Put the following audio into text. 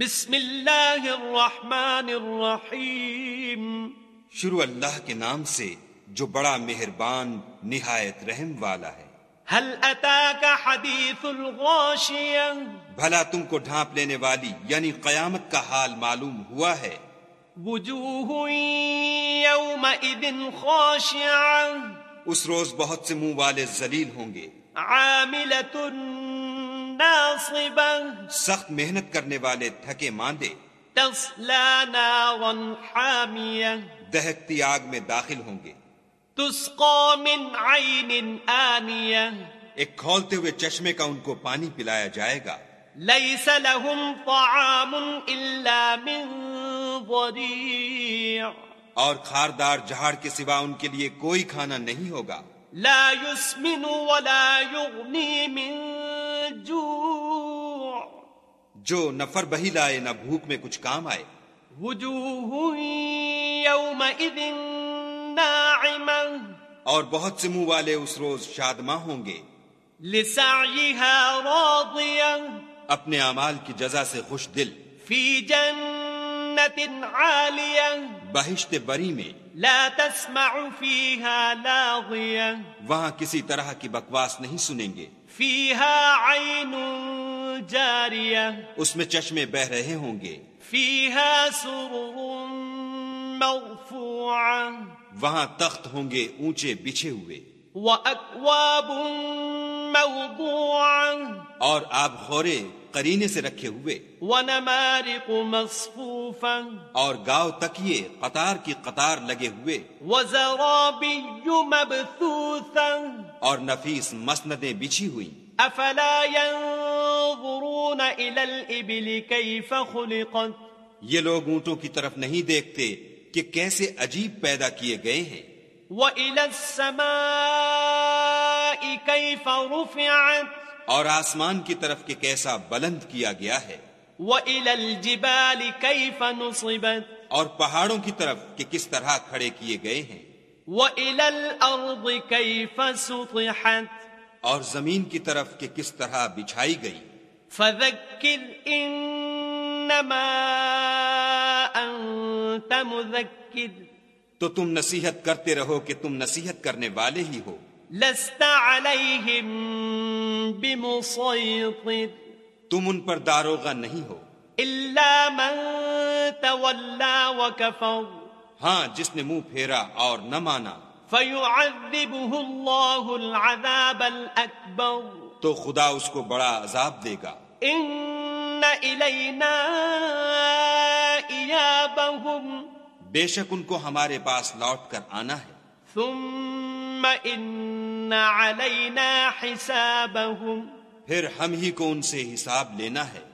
بسم اللہ الرحمن الرحیم۔ شروع اللہ کے نام سے جو بڑا مہربان نہایت رحم والا ہے۔ هل اتاك حدیث الغاشیہ؟ بھلا تم کو ڈھانپ لینے والی یعنی قیامت کا حال معلوم ہوا ہے۔ وجوہ یومئذ خاشعہ۔ اس روز بہت سے منہ والے ذلیل ہوں گے۔ عاملت ناصبہ سخت محنت کرنے والے تھکے ماندے تصلا نارا حامیہ دہکتی آگ میں داخل ہوں گے من عین آنیہ. ایک کھولتے ہوئے چشمے کا ان کو پانی پلایا جائے گا ليس لهم طعام إلا من ضريع اور خاردار جہاڑ کے سوا ان کے لیے کوئی کھانا نہیں ہوگا لا يسمن ولا يغني من جوع جو نفر بہی لائے نہ بھوک میں کچھ کام آئے۔ وجوه يومئذ ناعمة اور بہت سے منہ والے اس روز شادماں ہوں گے۔ لسعيها راضية اپنے اعمال کی جزا سے خوش دل۔ في جنة عالية. بہشت بری میں لا تسمع فيها لاغية. وہاں کسی طرح کی بکواس نہیں سنیں گے۔ فيها عين جارية. اس میں چشمے بہ رہے ہوں گے۔ فيها سرر مرفوعة. وہاں تخت ہوں گے اونچے بچھے ہوئے۔ وأكواب موضوعة. اور آب خورے۔ کرینے سے رکھے ہوئے۔ ونمارق مصفوفة اور گاؤ تکیے قطار کی قطار لگے ہوئے۔ وزرابي مبثوثة اور نفیس مسندیں بچھی ہوئی أفلا ينظرون إلى الإبل كيف خلقت۔ یہ لوگ اونٹوں کی طرف نہیں دیکھتے کہ کیسے عجیب پیدا کیے گئے ہیں۔ وإلى السماء كيف رفعت۔ اور آسمان کی طرف کہ کیسا بلند کیا گیا ہے۔ وإلى الجبال كيف نصبت۔ اور پہاڑوں کی طرف کہ کس طرح کھڑے کیے گئے ہیں۔ وإلى الأرض كيف سطحت۔ اور زمین کی طرف کہ کس طرح بچھائی گئی۔ فذكر إنما أنت مذكر۔ تو تم نصیحت کرتے رہو کہ تم نصیحت کرنے والے ہی ہو۔ لست عليهم بمسيطر. تم ان پر داروغہ نہیں ہو۔ إلا من تولى وكفر. ہاں جس نے منہ پھیرا اور نہ مانا۔ فيعذبه الله العذاب الأكبر. تو خدا اس کو بڑا عذاب دے گا۔ إن إلينا إيابهم. بے شک ان کو ہمارے پاس لوٹ کر آنا ہے۔ ثم إن علينا حسابهم پھر ہم ہی کو ان سے حساب لینا ہے۔